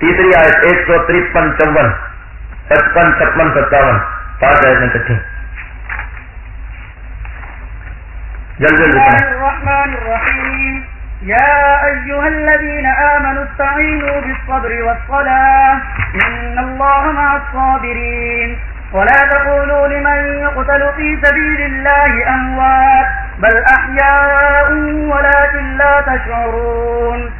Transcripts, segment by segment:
تیسری آیت ایک سو ترپن چون، پچپن، چھپن، ستاون، پانچ آیتیں کٹھی۔ جلد جلد الرحمن الرحيم يا أيها الذين آمنوا استعينوا بالصبر والصلاة إن الله مع الصابرين ولا تقولوا لمن يقتل في سبيل الله أموات بل أحياء ولكن لا تشعرون۔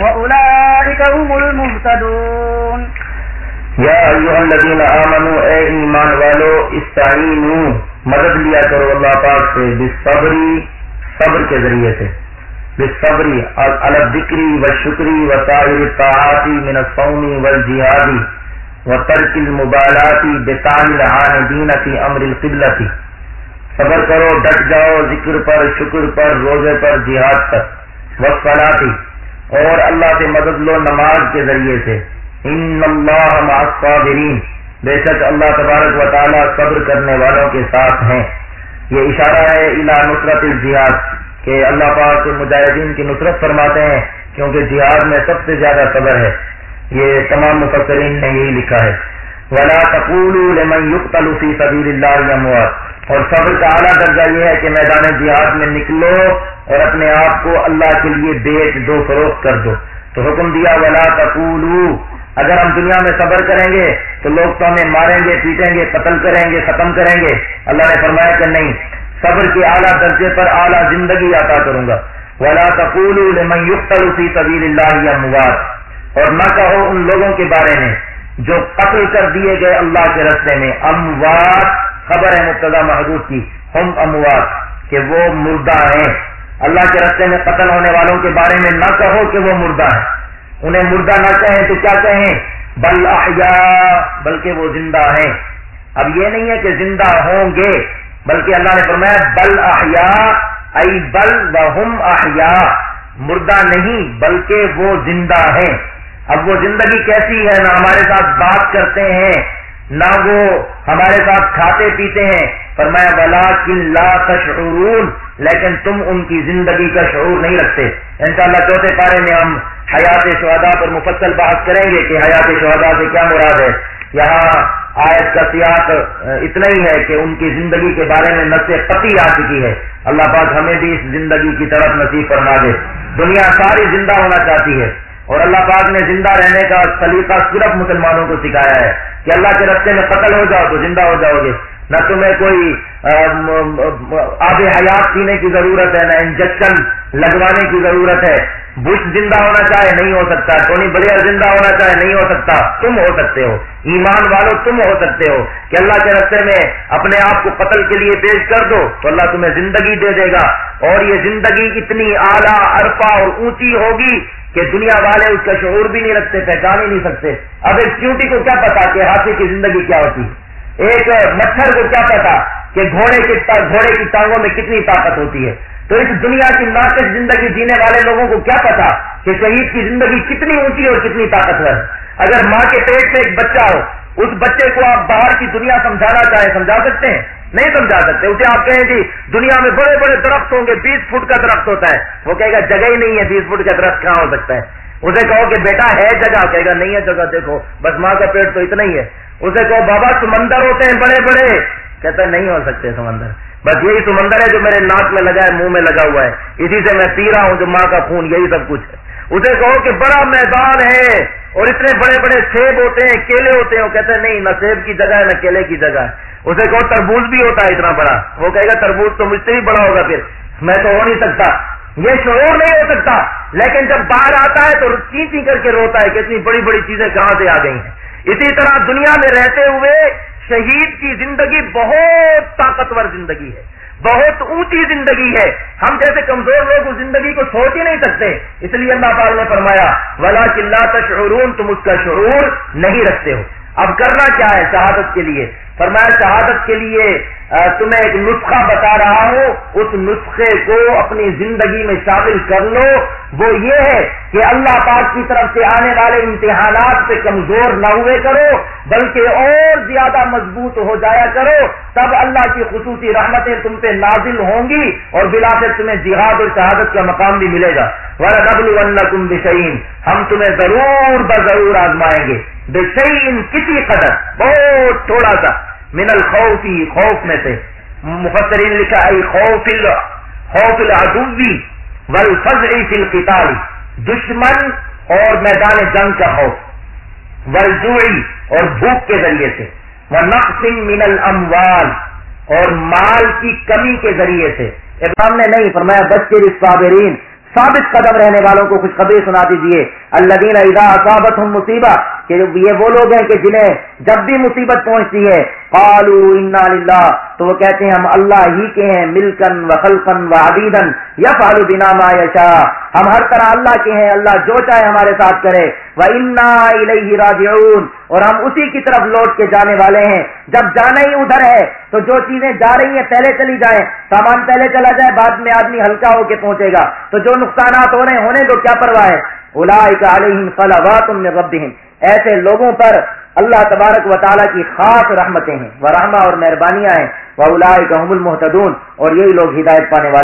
وأولئك هم المهتدون يا أيها الذين آمنوا، اے ایمان والو، استعینوا، مدد لیا کرو اللہ پاک سے بالصبری صبر کے ذریعے سے۔ بالصبری الذکری والشکری وسائر الطاعاتی من الصوم والجہادی وترک المبالاتی بتعال العاندین فی امر القبلتی صبر کرو، ڈٹ جاؤ، ذکر پر، شکر پر، روزے پر، جہاد پر۔ وسلاتی اور اللہ سے مدد لو نماز کے ذریعے سے۔ ان اللہ الصابرین بے شک اللہ تبارک و تعالیٰ صبر کرنے والوں کے ساتھ ہیں۔ یہ اشارہ ہے الا نصرت الجہاد کہ اللہ پاک مجاہدین کی نصرت فرماتے ہیں، کیونکہ جہاد میں سب سے زیادہ صبر ہے۔ یہ تمام مفسرین نے یہی لکھا ہے۔ ولا لمن يقتل في سبيل الله اموات اور صبر کا اعلیٰ درجہ یہ ہے کہ میدان جہاد میں نکلو اور اپنے آپ کو اللہ کے لیے بیچ دو، فروخت کر دو۔ تو حکم دیا، ولا تقولوا۔ اگر ہم دنیا میں صبر کریں گے، تو لوگ تو ہمیں ماریں گے، پیٹیں گے، قتل کریں گے، ختم کریں گے۔ اللہ نے فرمایا کہ نہیں، صبر کے اعلیٰ درجے پر اعلیٰ زندگی عطا کروں گا۔ ولا تقول لمن يقتل في سبيل الله اموات اور نہ کہو ان لوگوں کے بارے میں جو قتل کر دیے گئے اللہ کے رستے میں اموات، خبر ہے مبتدا محدود کی، ہم اموات کہ وہ مردہ ہیں۔ اللہ کے رستے میں قتل ہونے والوں کے بارے میں نہ کہو کہ وہ مردہ ہیں۔ انہیں مردہ نہ کہیں تو کیا کہیں؟ بل احیاء بلکہ وہ زندہ ہیں۔ اب یہ نہیں ہے کہ زندہ ہوں گے، بلکہ اللہ نے فرمایا، بل احیا، ای بل بہم احیا۔ مردہ نہیں، بلکہ وہ زندہ ہیں۔ اب وہ زندگی کیسی ہے؟ نہ ہمارے ساتھ بات کرتے ہیں، نہ وہ ہمارے ساتھ کھاتے پیتے ہیں۔ فرمایا بلا کن لا تشعرون لیکن تم ان کی زندگی کا شعور نہیں رکھتے۔ انشاءاللہ چوتھے پارے میں ہم حیات شہدا پر مفصل بات کریں گے کہ حیات شہدا سے کیا مراد ہے۔ یہاں آیت کا سیاق اتنا ہی ہے کہ ان کی زندگی کے بارے میں نس پتی آ چکی ہے۔ اللہ پاک ہمیں بھی اس زندگی کی طرف نصیب فرما دے۔ دنیا ساری زندہ ہونا چاہتی ہے۔ اور اللہ پاک نے زندہ رہنے کا سلیقہ صرف مسلمانوں کو سکھایا ہے کہ اللہ کے رستے میں قتل ہو جاؤ تو زندہ ہو جاؤ گے۔ نہ تمہیں کوئی آب حیات پینے کی ضرورت ہے، نہ انجیکشن لگوانے کی ضرورت ہے۔ بش زندہ ہونا چاہے نہیں ہو سکتا ٹونی بلیئر زندہ ہونا چاہے نہیں ہو سکتا، تم ہو سکتے ہو۔ ایمان والو تم ہو سکتے ہو۔ کہ اللہ کے رستے میں اپنے آپ کو قتل کے لیے پیش کر دو تو اللہ تمہیں زندگی دے دے گا۔ اور یہ زندگی اتنی اعلیٰ ارپا اور اونچی ہوگی کہ دنیا والے اس کا شعور بھی نہیں رکھتے، پہچان ہی نہیں سکتے۔ اب ایک چیوٹی کو کیا پتا کہ ہاتھی کی زندگی کیا ہوتی ایک مچھر کو کیا پتا کہ گھوڑے کی گھوڑے کی ٹانگوں میں کتنی طاقت ہوتی ہے؟ تو اس دنیا کی ناقص زندگی جینے والے لوگوں کو کیا پتا کہ شہید کی زندگی کتنی اونچی اور کتنی طاقتور اگر ماں کے پیٹ میں ایک بچہ ہو، اس بچے کو آپ باہر کی دنیا سمجھانا چاہیں، سمجھا سکتے ہیں؟ نہیں سمجھا سکتے۔ اسے آپ کہیں جی دنیا میں بڑے بڑے درخت ہوں گے، بیس فٹ کا درخت ہوتا ہے۔ وہ کہے گا، جگہ ہی نہیں ہے، بیس فٹ کا درخت کہاں ہو سکتا ہے؟ اسے کہو کہ بیٹا ہے جگہ۔ کہے گا، نہیں ہے جگہ، دیکھو، بس ماں کا پیٹ تو اتنا ہی ہے۔ اسے کہو، بابا، سمندر ہوتے ہیں بڑے بڑے۔ کہتا ہے، نہیں ہو سکتے سمندر۔ بس یہی سمندر ہے جو میرے ناک میں لگا ہے، منہ میں لگا ہوا ہے۔ اسی سے میں پی رہا ہوں، جو ماں کا خون، یہی سب کچھ ہے۔ اسے کہو کہ بڑا میدان ہے اور اتنے بڑے بڑے سیب ہوتے ہیں، کیلے ہوتے ہیں۔ وہ کہتے ہیں نہیں، نہ سیب کی جگہ ہے، نہ کیلے کی جگہ ہے۔ اسے کہو تربوز بھی ہوتا ہے اتنا بڑا۔ وہ کہے گا تربوز تو مجھ سے بھی بڑا ہوگا پھر۔ میں تو ہو نہیں سکتا۔ یہ شعور نہیں ہو سکتا۔ لیکن جب باہر آتا ہے تو چی چی کر کے روتا ہے کہ اتنی بڑی بڑی چیزیں کہاں سے آ گئی ہیں۔ اسی طرح دنیا میں رہتے ہوئے شہید کی زندگی بہت طاقتور زندگی ہے۔ بہت اونچی زندگی ہے۔ ہم جیسے کمزور لوگ اس زندگی کو سوچ ہی نہیں سکتے۔ اس لیے اللہ پاک نے فرمایا ولا چلّہ تشعرون، تم اس کا شعور نہیں رکھتے ہو۔ اب کرنا کیا ہے شہادت کے لیے؟ فرمایا شہادت کے لیے تمہیں ایک نسخہ بتا رہا ہوں، اس نسخے کو اپنی زندگی میں شامل کر لو۔ وہ یہ ہے کہ اللہ پاک کی طرف سے آنے والے امتحانات سے کمزور نہ ہوئے کرو، بلکہ اور زیادہ مضبوط ہو جایا کرو۔ تب اللہ کی خصوصی رحمتیں تم پہ نازل ہوں گی اور بلا کر تمہیں جہاد اور شہادت کا مقام بھی ملے گا۔ ورنہ تم بشعین ہم تمہیں ضرور بضرور آزمائیں گے۔ بشعین کسی قدر بہت تھوڑا سا من الخوفی خوف میں سے مفسرین لکھا ہے خوف خوف العدوی والفزع فی القتال دشمن اور میدان جنگ کا خوف والجوعی اور بھوک کے ذریعے سے ونقص من الاموال اور مال کی کمی کے ذریعے سے امام نے نہیں فرمایا بچے صابرین ثابت قدم رہنے والوں کو کچھ خبریں سنا دیجیے اللہ دین ادا اصابت ہوں مصیبت کہ یہ وہ لوگ ہیں کہ جنہیں جب بھی مصیبت پہنچتی ہے قالو انا للہ تو وہ کہتے ہیں ہم اللہ ہی کے ہیں ملکن و خلقن و عبیدن یا فالو بنا ما یشا ہم ہر طرح اللہ کے ہیں، اللہ جو چاہے ہمارے ساتھ کرے۔ وہ انا الیہ راجعون۔ اور ہم اسی کی طرف لوٹ کے جانے والے ہیں۔ جب جانا ہی ادھر ہے، تو جو چیزیں جا رہی ہیں، پہلے چلی جائیں۔ سامان پہلے چلا جائے، بعد میں آدمی ہلکا ہو کے پہنچے گا۔ تو جو نقصانات ہو رہے ہیں، ہونے کو کیا پرواہ ہے؟ علیہم صلوات من ربہم ایسے لوگوں پر اللہ تبارک و تعالیٰ کی خاص رحمتیں ہیں۔ وہ رحمہ اور مہربانیاں ہیں۔ وہ الاح کا المحتدون اور یہی لوگ ہدایت پانے والے